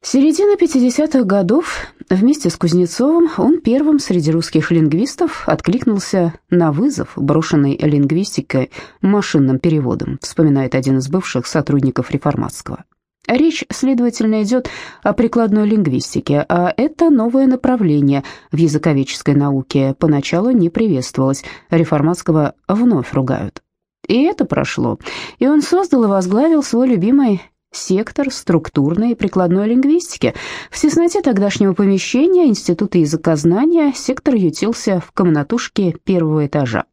С середины 50-х годов вместе с Кузнецовым он первым среди русских лингвистов откликнулся на вызов, брошенный лингвистикой машинным переводом, вспоминает один из бывших сотрудников реформатского. Речь, следовательно, идет о прикладной лингвистике, а это новое направление в языковедческой науке поначалу не приветствовалось, реформатского вновь ругают. И это прошло, и он создал и возглавил свой любимый сектор структурной и прикладной лингвистики. В тесноте тогдашнего помещения Института языкознания сектор ютился в комнатушке первого этажа.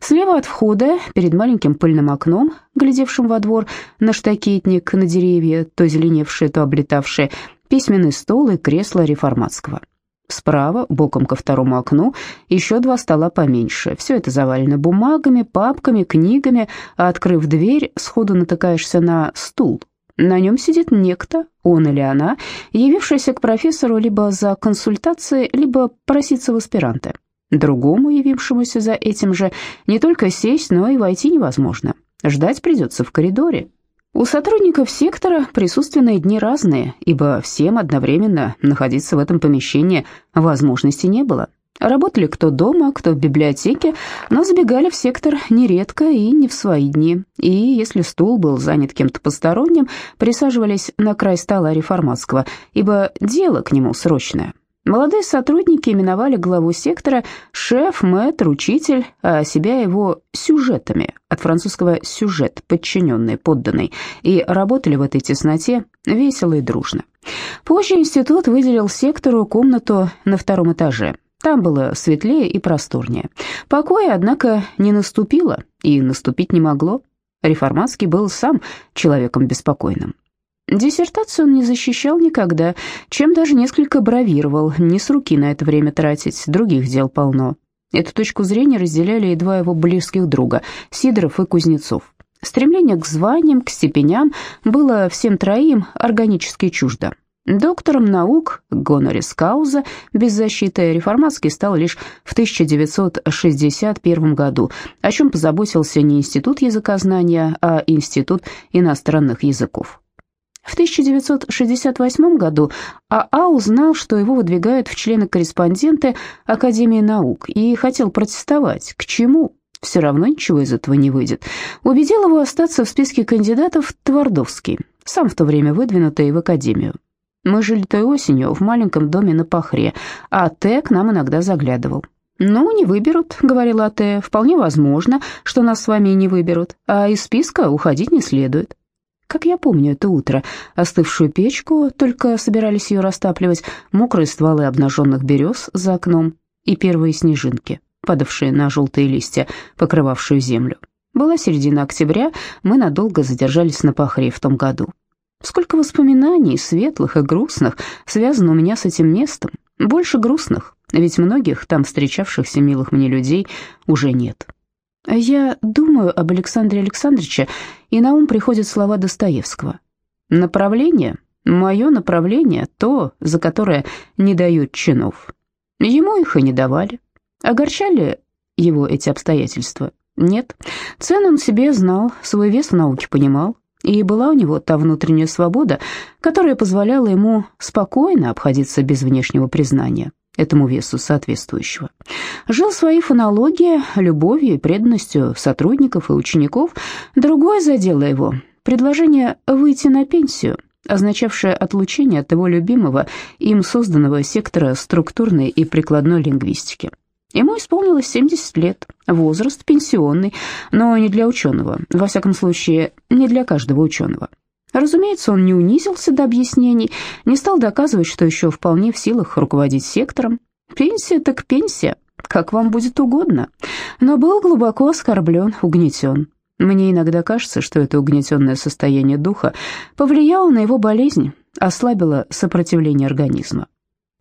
Слева от входа, перед маленьким пыльным окном, глядевшим во двор, на штакетник, на деревья, то зеленевшие, то облетавшие, письменный стол и кресло реформатского. Справа, боком ко второму окну, еще два стола поменьше. Все это завалено бумагами, папками, книгами, а открыв дверь, сходу натыкаешься на стул, на нем сидит некто, он или она, явившийся к профессору либо за консультацией, либо проситься в аспиранты. Другому, явившемуся за этим же, не только сесть, но и войти невозможно. Ждать придется в коридоре. У сотрудников сектора присутственные дни разные, ибо всем одновременно находиться в этом помещении возможности не было. Работали кто дома, кто в библиотеке, но забегали в сектор нередко и не в свои дни. И если стул был занят кем-то посторонним, присаживались на край стола реформатского, ибо дело к нему срочное. Молодые сотрудники именовали главу сектора шеф, мэтр, учитель, а себя его сюжетами, от французского «сюжет», подчиненный, подданный, и работали в этой тесноте весело и дружно. Позже институт выделил сектору комнату на втором этаже – там было светлее и просторнее. Покоя, однако, не наступило и наступить не могло. Реформатский был сам человеком беспокойным. Диссертацию он не защищал никогда, чем даже несколько бравировал, не с руки на это время тратить, других дел полно. Эту точку зрения разделяли и два его близких друга, Сидоров и Кузнецов. Стремление к званиям, к степеням было всем троим органически чуждо. Доктором наук Гонорис Кауза без защиты реформатский стал лишь в 1961 году, о чем позаботился не Институт языкознания, а Институт иностранных языков. В 1968 году АА узнал, что его выдвигают в члены-корреспонденты Академии наук, и хотел протестовать. К чему? Все равно ничего из этого не выйдет. Убедил его остаться в списке кандидатов Твардовский, сам в то время выдвинутый в Академию. Мы жили той осенью в маленьком доме на Пахре, а Т к нам иногда заглядывал. «Ну, не выберут», — говорила Т. «Вполне возможно, что нас с вами и не выберут, а из списка уходить не следует». Как я помню это утро, остывшую печку, только собирались ее растапливать, мокрые стволы обнаженных берез за окном и первые снежинки, падавшие на желтые листья, покрывавшие землю. Была середина октября, мы надолго задержались на Пахре в том году. Сколько воспоминаний, светлых и грустных, связано у меня с этим местом. Больше грустных, ведь многих там встречавшихся милых мне людей уже нет. Я думаю об Александре Александровиче, и на ум приходят слова Достоевского. «Направление, мое направление, то, за которое не дают чинов». Ему их и не давали. Огорчали его эти обстоятельства? Нет. Цену он себе знал, свой вес в науке понимал. И была у него та внутренняя свобода, которая позволяла ему спокойно обходиться без внешнего признания, этому весу соответствующего. Жил своей фонологией, любовью и преданностью сотрудников и учеников. Другое задело его – предложение выйти на пенсию – означавшее отлучение от его любимого, им созданного сектора структурной и прикладной лингвистики. Ему исполнилось 70 лет, возраст пенсионный, но не для ученого, во всяком случае, не для каждого ученого. Разумеется, он не унизился до объяснений, не стал доказывать, что еще вполне в силах руководить сектором. Пенсия так пенсия, как вам будет угодно, но был глубоко оскорблен, угнетен. Мне иногда кажется, что это угнетенное состояние духа повлияло на его болезнь, ослабило сопротивление организма.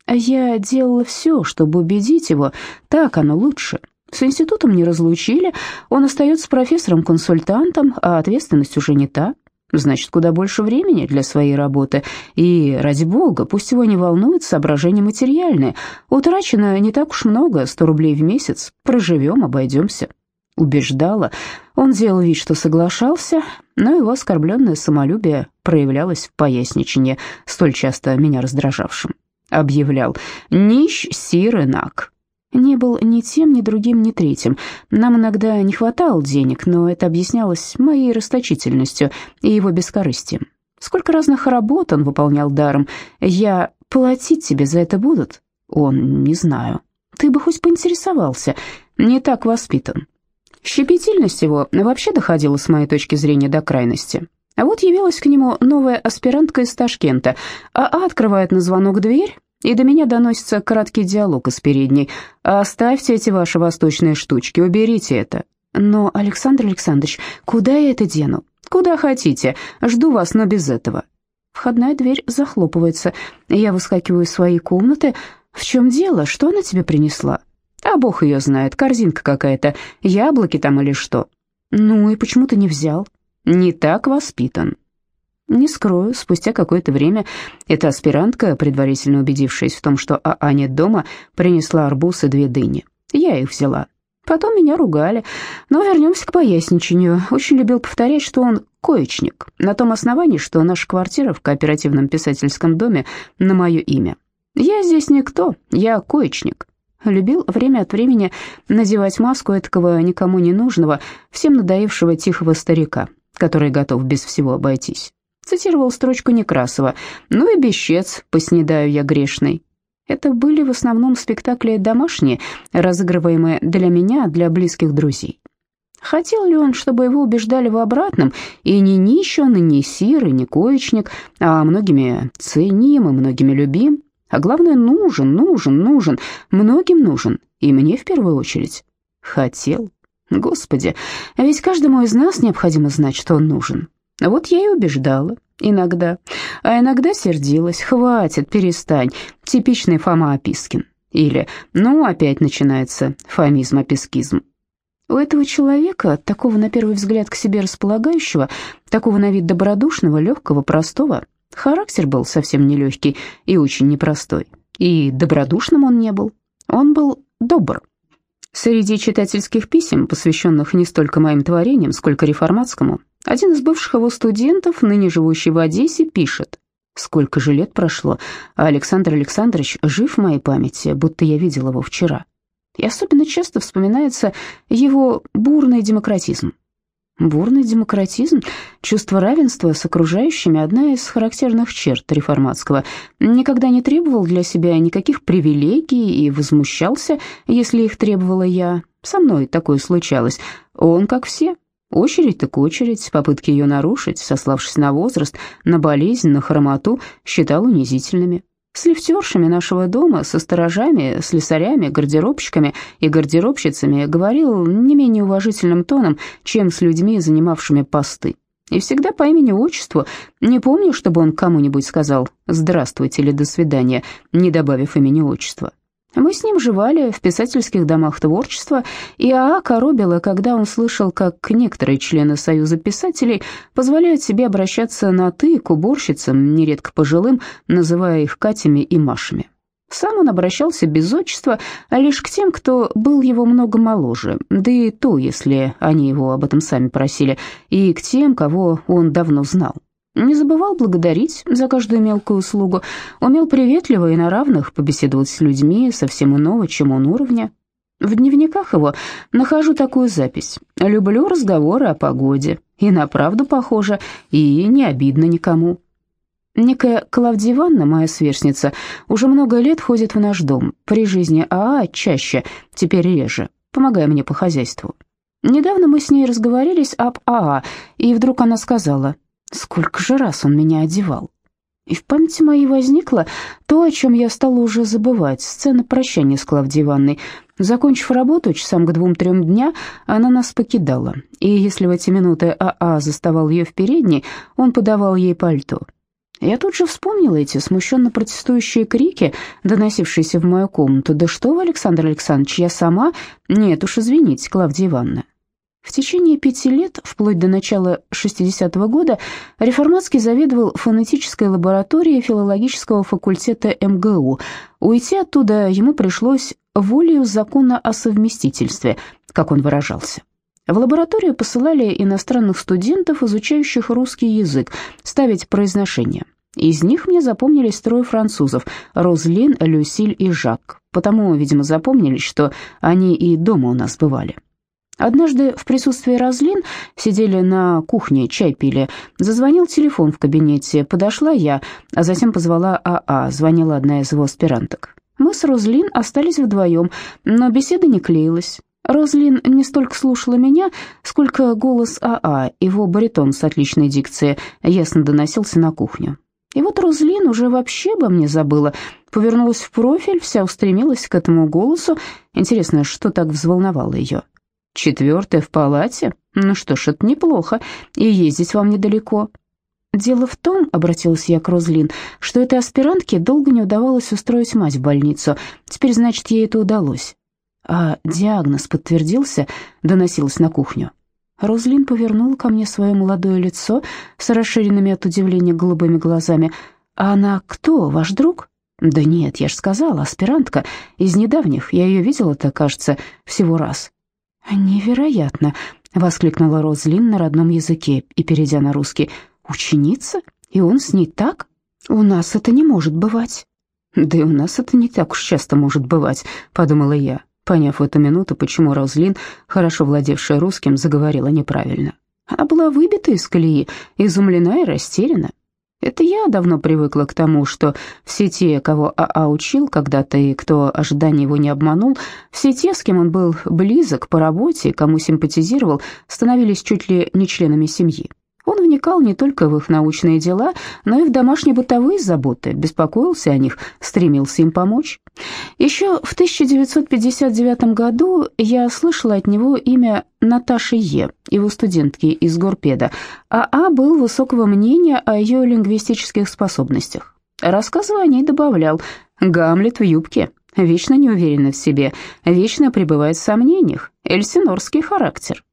А я делала все, чтобы убедить его, так оно лучше. С институтом не разлучили, он остается профессором-консультантом, а ответственность уже не та. Значит, куда больше времени для своей работы. И, ради бога, пусть его не волнует соображения материальные. Утрачено не так уж много, сто рублей в месяц. Проживем, обойдемся. убеждала. Он делал вид, что соглашался, но его оскорбленное самолюбие проявлялось в поясничении, столь часто меня раздражавшим. Объявлял «Нищ сир инак». Не был ни тем, ни другим, ни третьим. Нам иногда не хватало денег, но это объяснялось моей расточительностью и его бескорыстием. Сколько разных работ он выполнял даром. Я платить тебе за это будут? Он, не знаю. Ты бы хоть поинтересовался. Не так воспитан. Щепетильность его вообще доходила, с моей точки зрения, до крайности. А вот явилась к нему новая аспирантка из Ташкента. АА открывает на звонок дверь, и до меня доносится краткий диалог из передней. «Оставьте эти ваши восточные штучки, уберите это». «Но, Александр Александрович, куда я это дену?» «Куда хотите. Жду вас, но без этого». Входная дверь захлопывается. Я выскакиваю из своей комнаты. «В чем дело? Что она тебе принесла?» «А бог ее знает, корзинка какая-то, яблоки там или что». «Ну и почему ты не взял?» «Не так воспитан». Не скрою, спустя какое-то время эта аспирантка, предварительно убедившись в том, что АА нет дома, принесла арбуз и две дыни. Я их взяла. Потом меня ругали. Но вернемся к поясничению. Очень любил повторять, что он коечник, на том основании, что наша квартира в кооперативном писательском доме на мое имя. Я здесь никто, я коечник. Любил время от времени надевать маску этакого никому не нужного, всем надоевшего тихого старика, который готов без всего обойтись. Цитировал строчку Некрасова «Ну и бесчец, поснедаю я грешный». Это были в основном спектакли домашние, разыгрываемые для меня, для близких друзей. Хотел ли он, чтобы его убеждали в обратном, и не нищ он, и не сир, и не коечник, а многими ценим и многими любим? А главное, нужен, нужен, нужен, многим нужен, и мне в первую очередь. Хотел. Господи, а ведь каждому из нас необходимо знать, что он нужен. Вот я и убеждала. Иногда. А иногда сердилась. «Хватит, перестань. Типичный Фома Опискин». Или «Ну, опять начинается фомизм-опискизм». У этого человека, такого на первый взгляд к себе располагающего, такого на вид добродушного, легкого, простого, характер был совсем нелегкий и очень непростой. И добродушным он не был. Он был добр. Среди читательских писем, посвященных не столько моим творениям, сколько реформатскому, один из бывших его студентов, ныне живущий в Одессе, пишет. «Сколько же лет прошло, а Александр Александрович жив в моей памяти, будто я видел его вчера. И особенно часто вспоминается его бурный демократизм. Бурный демократизм, чувство равенства с окружающими – одна из характерных черт реформатского. Никогда не требовал для себя никаких привилегий и возмущался, если их требовала я. Со мной такое случалось. Он, как все, Очередь так очередь, попытки ее нарушить, сославшись на возраст, на болезнь, на хромоту, считал унизительными. С лифтершами нашего дома, со сторожами, слесарями, гардеробщиками и гардеробщицами говорил не менее уважительным тоном, чем с людьми, занимавшими посты. И всегда по имени-отчеству, не помню, чтобы он кому-нибудь сказал «здравствуйте» или «до свидания», не добавив имени-отчества. Мы с ним жевали в писательских домах творчества, и Аа коробило, когда он слышал, как некоторые члены Союза писателей позволяют себе обращаться на «ты» к уборщицам, нередко пожилым, называя их Катями и Машами. Сам он обращался без отчества, а лишь к тем, кто был его много моложе, да и то, если они его об этом сами просили, и к тем, кого он давно знал. Не забывал благодарить за каждую мелкую услугу, умел приветливо и на равных побеседовать с людьми совсем иного, чем он уровня. В дневниках его нахожу такую запись. «Люблю разговоры о погоде, и на правду похоже, и не обидно никому». Некая Клавдия Ивановна, моя сверстница, уже много лет ходит в наш дом, при жизни АА чаще, теперь реже, помогая мне по хозяйству. Недавно мы с ней разговорились об АА, и вдруг она сказала – Сколько же раз он меня одевал. И в памяти моей возникло то, о чем я стала уже забывать, сцена прощания с Клавдией Ивановной. Закончив работу, часам к двум-трем дня, она нас покидала, и если в эти минуты АА заставал ее в передней, он подавал ей пальто. Я тут же вспомнила эти смущенно протестующие крики, доносившиеся в мою комнату. «Да что вы, Александр Александрович, я сама...» «Нет уж, извините, Клавдия Ивановна, в течение пяти лет, вплоть до начала 60-го года, Реформатский заведовал фонетической лабораторией филологического факультета МГУ. Уйти оттуда ему пришлось волею закона о совместительстве, как он выражался. В лабораторию посылали иностранных студентов, изучающих русский язык, ставить произношение. Из них мне запомнились трое французов – Розлин, Люсиль и Жак. Потому, видимо, запомнились, что они и дома у нас бывали. Однажды в присутствии Розлин сидели на кухне, чай пили. Зазвонил телефон в кабинете. Подошла я, а затем позвала АА. Звонила одна из его аспиранток. Мы с Розлин остались вдвоем, но беседа не клеилась. Розлин не столько слушала меня, сколько голос АА, его баритон с отличной дикцией, ясно доносился на кухню. И вот Розлин уже вообще обо мне забыла, повернулась в профиль, вся устремилась к этому голосу. Интересно, что так взволновало ее? Четвертая в палате? Ну что ж, это неплохо, и ездить вам недалеко. Дело в том, обратилась я к Розлин, что этой аспирантке долго не удавалось устроить мать в больницу. Теперь, значит, ей это удалось. А диагноз подтвердился, доносилось на кухню. Розлин повернула ко мне свое молодое лицо с расширенными от удивления голубыми глазами. «А она кто, ваш друг?» «Да нет, я ж сказала, аспирантка. Из недавних. Я ее видела-то, кажется, всего раз». «Невероятно!» — воскликнула Розлин на родном языке и, перейдя на русский, «Ученица? И он с ней так? У нас это не может бывать». «Да и у нас это не так уж часто может бывать», — подумала я, поняв в эту минуту, почему Розлин, хорошо владевшая русским, заговорила неправильно. Она была выбита из колеи, изумлена и растеряна. Это я давно привыкла к тому, что все те, кого АА учил когда-то и кто ожидания его не обманул, все те, с кем он был близок по работе, кому симпатизировал, становились чуть ли не членами семьи. Он вникал не только в их научные дела, но и в домашние бытовые заботы, беспокоился о них, стремился им помочь. Еще в 1959 году я слышала от него имя Наташи Е, его студентки из Горпеда, а А был высокого мнения о ее лингвистических способностях. Рассказывая о ней, добавлял «Гамлет в юбке, вечно не уверена в себе, вечно пребывает в сомнениях, эльсинорский характер».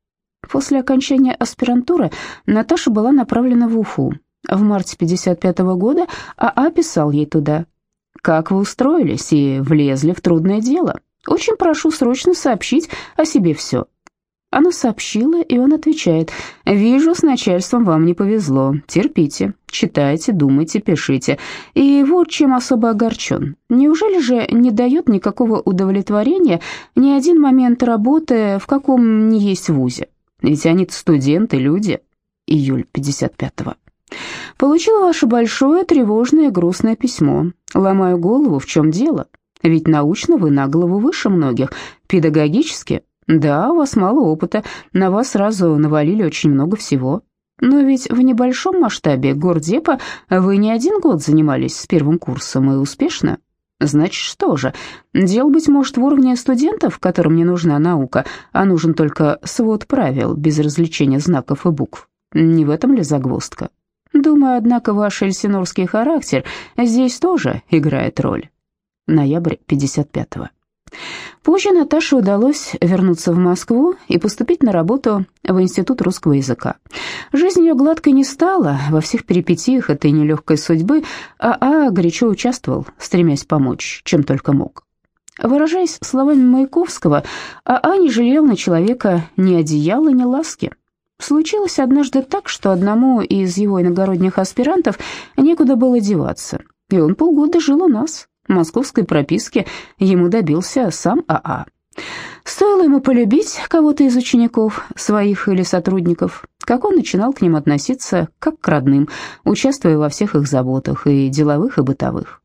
После окончания аспирантуры Наташа была направлена в Уфу. В марте 55 -го года АА писал ей туда. «Как вы устроились и влезли в трудное дело? Очень прошу срочно сообщить о себе все». Она сообщила, и он отвечает, «Вижу, с начальством вам не повезло. Терпите, читайте, думайте, пишите. И вот чем особо огорчен. Неужели же не дает никакого удовлетворения ни один момент работы, в каком не есть вузе? Ведь они студенты, люди. Июль 55-го. Получила ваше большое, тревожное, грустное письмо. Ломаю голову, в чем дело? Ведь научно вы на голову выше многих. Педагогически? Да, у вас мало опыта, на вас сразу навалили очень много всего. Но ведь в небольшом масштабе гордепа вы не один год занимались с первым курсом и успешно. Значит, что же, дело, быть может, в уровне студентов, которым не нужна наука, а нужен только свод правил, без развлечения знаков и букв. Не в этом ли загвоздка? Думаю, однако, ваш эльсинорский характер здесь тоже играет роль. Ноябрь 55-го. Позже Наташе удалось вернуться в Москву и поступить на работу в Институт русского языка. Жизнь ее гладкой не стала, во всех перипетиях этой нелегкой судьбы АА горячо участвовал, стремясь помочь, чем только мог. Выражаясь словами Маяковского, АА не жалел на человека ни одеяла, ни ласки. Случилось однажды так, что одному из его иногородних аспирантов некуда было деваться, и он полгода жил у нас. Московской прописки ему добился сам АА. Стоило ему полюбить кого-то из учеников, своих или сотрудников, как он начинал к ним относиться как к родным, участвуя во всех их заботах, и деловых, и бытовых.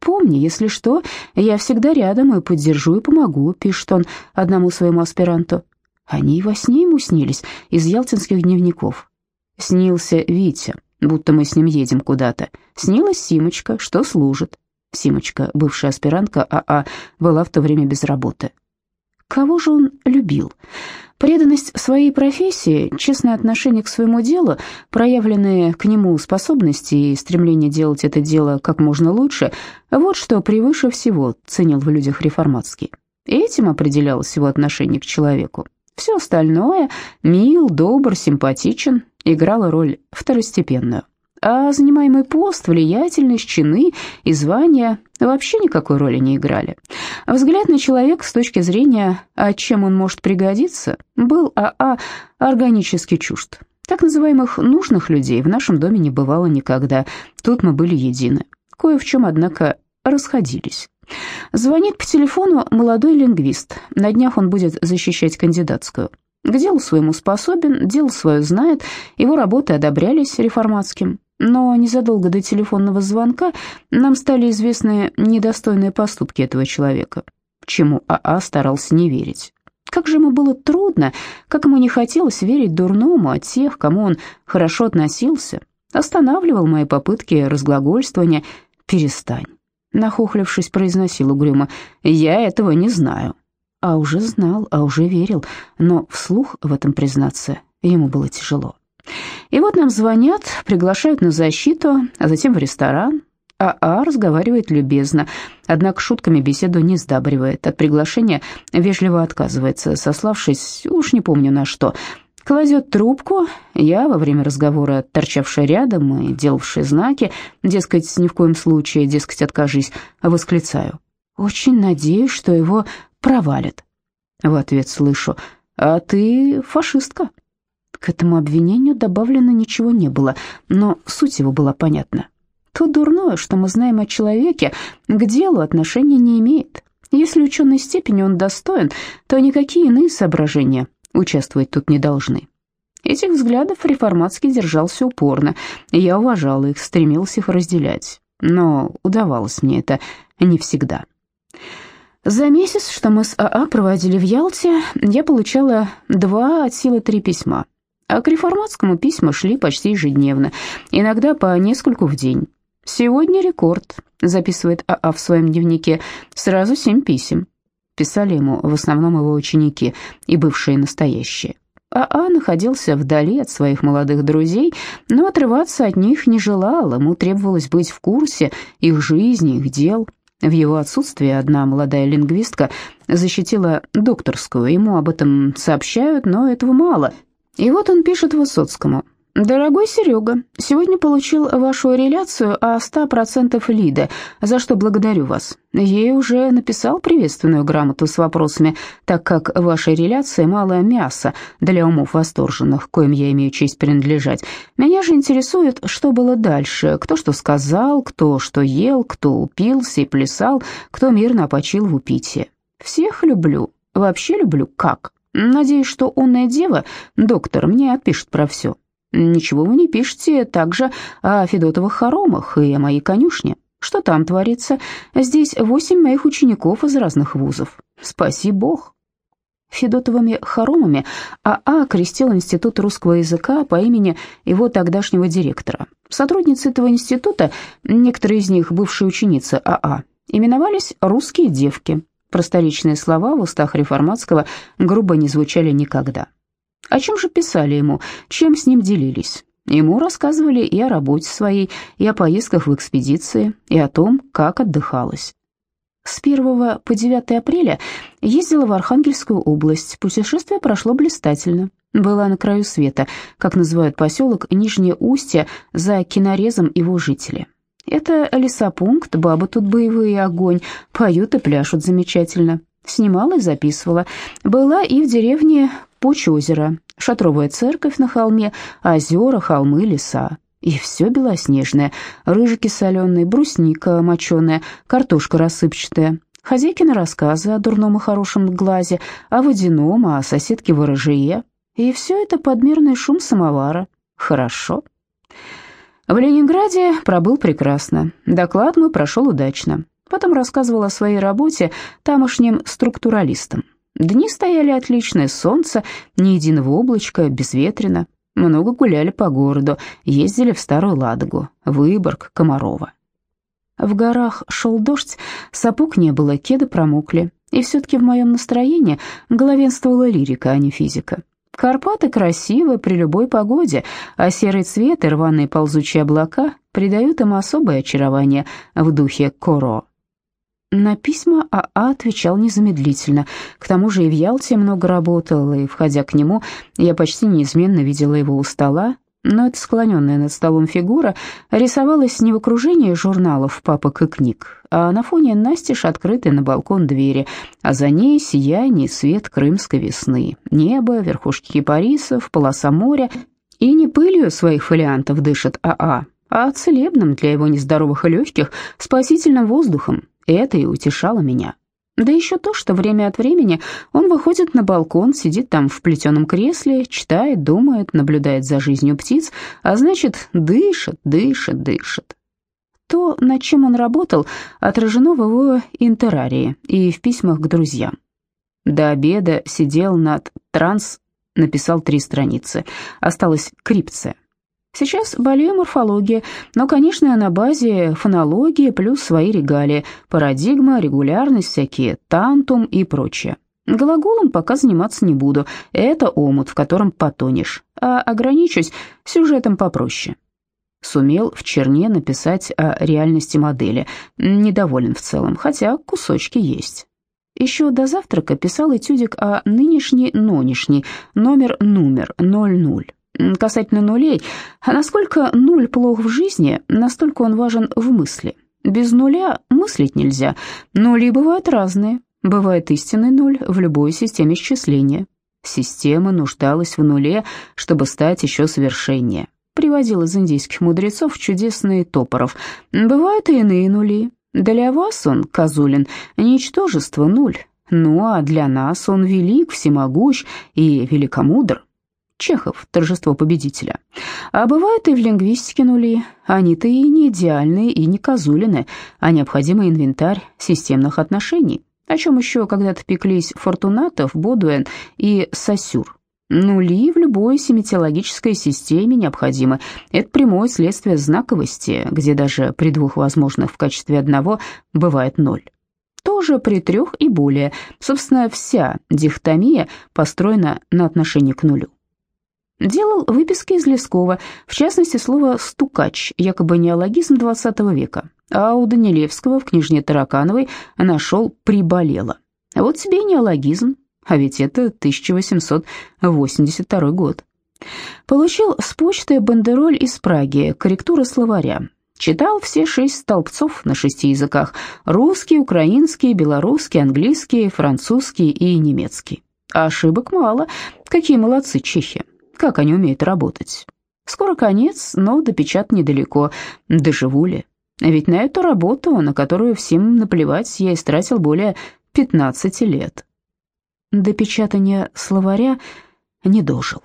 «Помни, если что, я всегда рядом и поддержу, и помогу», — пишет он одному своему аспиранту. Они и во сне ему снились из ялтинских дневников. Снился Витя, будто мы с ним едем куда-то. Снилась Симочка, что служит. Симочка, бывшая аспирантка АА, была в то время без работы. Кого же он любил? Преданность своей профессии, честное отношение к своему делу, проявленные к нему способности и стремление делать это дело как можно лучше – вот что превыше всего ценил в людях реформатский. Этим определялось его отношение к человеку. Все остальное – мил, добр, симпатичен – играло роль второстепенную. А занимаемый пост, влиятельность, чины и звания вообще никакой роли не играли. Взгляд на человека с точки зрения, а чем он может пригодиться, был АА органически чужд. Так называемых нужных людей в нашем доме не бывало никогда, тут мы были едины. Кое в чем, однако, расходились. Звонит по телефону молодой лингвист, на днях он будет защищать кандидатскую. К делу своему способен, дело свое знает, его работы одобрялись реформатским. Но незадолго до телефонного звонка нам стали известны недостойные поступки этого человека, чему АА старался не верить. Как же ему было трудно, как ему не хотелось верить дурному от тех, кому он хорошо относился. Останавливал мои попытки разглагольствования «перестань». Нахохлившись, произносил угрюмо «я этого не знаю». А уже знал, а уже верил, но вслух в этом признаться ему было тяжело. И вот нам звонят, приглашают на защиту, а затем в ресторан. АА разговаривает любезно, однако шутками беседу не сдабривает. От приглашения вежливо отказывается, сославшись, уж не помню на что. Кладет трубку, я во время разговора, торчавшая рядом и делавшая знаки, дескать, ни в коем случае, дескать, откажись, восклицаю. Очень надеюсь, что его провалят. В ответ слышу, а ты фашистка. К этому обвинению добавлено ничего не было, но суть его была понятна. То дурное, что мы знаем о человеке, к делу отношения не имеет. Если ученой степени он достоин, то никакие иные соображения участвовать тут не должны. Этих взглядов реформатский держался упорно, я уважала их, стремился их разделять, но удавалось мне это не всегда. За месяц, что мы с АА проводили в Ялте, я получала два от силы три письма. А к реформатскому письма шли почти ежедневно, иногда по нескольку в день. «Сегодня рекорд», — записывает АА в своем дневнике, — «сразу семь писем». Писали ему в основном его ученики и бывшие настоящие. АА находился вдали от своих молодых друзей, но отрываться от них не желал, ему требовалось быть в курсе их жизни, их дел. В его отсутствие одна молодая лингвистка защитила докторскую, ему об этом сообщают, но этого мало — и вот он пишет Высоцкому. «Дорогой Серега, сегодня получил вашу реляцию о 100% лида, за что благодарю вас. Ей уже написал приветственную грамоту с вопросами, так как ваша реляция малое мясо для умов восторженных, коим я имею честь принадлежать. Меня же интересует, что было дальше, кто что сказал, кто что ел, кто упился и плясал, кто мирно почил в упитии. Всех люблю, вообще люблю как». Надеюсь, что умная дева, доктор, мне отпишет про все. Ничего вы не пишете также о Федотовых хоромах и о моей конюшне. Что там творится? Здесь восемь моих учеников из разных вузов. Спаси Бог. Федотовыми хоромами АА крестил Институт русского языка по имени его тогдашнего директора. Сотрудницы этого института, некоторые из них бывшие ученицы АА, именовались «русские девки», Просторечные слова в устах реформатского грубо не звучали никогда. О чем же писали ему, чем с ним делились? Ему рассказывали и о работе своей, и о поездках в экспедиции, и о том, как отдыхалось. С 1 по 9 апреля ездила в Архангельскую область. Путешествие прошло блистательно. Была на краю света, как называют поселок Нижнее Устье, за кинорезом его жители. Это лесопункт, бабы тут боевые, огонь, поют и пляшут замечательно. Снимала и записывала. Была и в деревне Пуч-озеро, шатровая церковь на холме, озера, холмы, леса. И все белоснежное, рыжики соленые, брусника моченая, картошка рассыпчатая. Хозяйкины рассказы о дурном и хорошем глазе, о водяном, о соседке ворожее. И все это подмерный шум самовара. Хорошо. В Ленинграде пробыл прекрасно. Доклад мой прошел удачно. Потом рассказывал о своей работе тамошним структуралистам. Дни стояли отличные, солнце, ни единого облачка, безветренно. Много гуляли по городу, ездили в Старую Ладогу, Выборг, Комарова. В горах шел дождь, сапог не было, кеды промокли. И все-таки в моем настроении главенствовала лирика, а не физика. Карпаты красивы при любой погоде, а серый цвет и рваные ползучие облака придают им особое очарование в духе коро. На письма АА отвечал незамедлительно. К тому же и в Ялте много работал, и, входя к нему, я почти неизменно видела его у стола, но эта склоненная над столом фигура рисовалась не в окружении журналов, папок и книг, а на фоне настежь открытой на балкон двери, а за ней сияние свет крымской весны, небо, верхушки кипарисов, полоса моря, и не пылью своих фолиантов дышит АА, а целебным для его нездоровых и легких спасительным воздухом. Это и утешало меня. Да еще то, что время от времени он выходит на балкон, сидит там в плетеном кресле, читает, думает, наблюдает за жизнью птиц, а значит, дышит, дышит, дышит. То, над чем он работал, отражено в его интерарии и в письмах к друзьям. До обеда сидел над транс, написал три страницы. Осталась крипция. Сейчас балеоморфология, но, конечно, на базе фонологии плюс свои регалии, парадигма, регулярность всякие, тантум и прочее. Глаголом пока заниматься не буду, это омут, в котором потонешь, а ограничусь сюжетом попроще. Сумел в черне написать о реальности модели, недоволен в целом, хотя кусочки есть. Еще до завтрака писал этюдик о нынешней-нонешней, номер-номер, 00. Касательно нулей, а насколько нуль плох в жизни, настолько он важен в мысли. Без нуля мыслить нельзя. Нули бывают разные. Бывает истинный нуль в любой системе счисления. Система нуждалась в нуле, чтобы стать еще совершеннее. Приводил из индийских мудрецов чудесный Топоров. Бывают и иные нули. Для вас он, Козулин, ничтожество нуль. Ну а для нас он велик, всемогущ и великомудр. Чехов, торжество победителя. А бывают и в лингвистике нули. Они-то и не идеальные, и не козулины, а необходимый инвентарь системных отношений. О чем еще когда-то пеклись Фортунатов, Бодуэн и Сосюр. Нули в любой семитиологической системе необходимы. Это прямое следствие знаковости, где даже при двух возможных в качестве одного бывает ноль. Тоже при трех и более. Собственно, вся дихотомия построена на отношении к нулю. Делал выписки из Лескова, в частности, слово «стукач», якобы неологизм XX века, а у Данилевского в книжне Таракановой нашел «приболело». Вот тебе и неологизм, а ведь это 1882 год. Получил с почты бандероль из Праги, корректура словаря. Читал все шесть столбцов на шести языках – русский, украинский, белорусский, английский, французский и немецкий. Ошибок мало, какие молодцы чехи. Как они умеют работать? Скоро конец, но до печат недалеко. Доживу ли? Ведь на эту работу, на которую всем наплевать, я истратил более 15 лет. До печатания словаря не дожил.